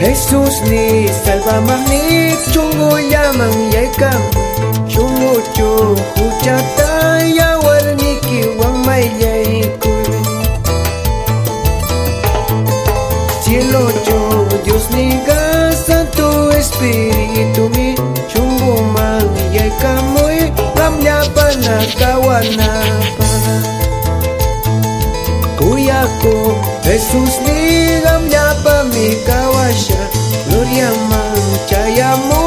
Jesús ni salva ni chungu llaman yaikam chungu chu huchata yawar ni kiwan may yaikuy Cielo yo Dios ni ga Santo Espíritu mi chungu man yaikamoy gamya pana kawana pana Kuya ko Jesus Gloria man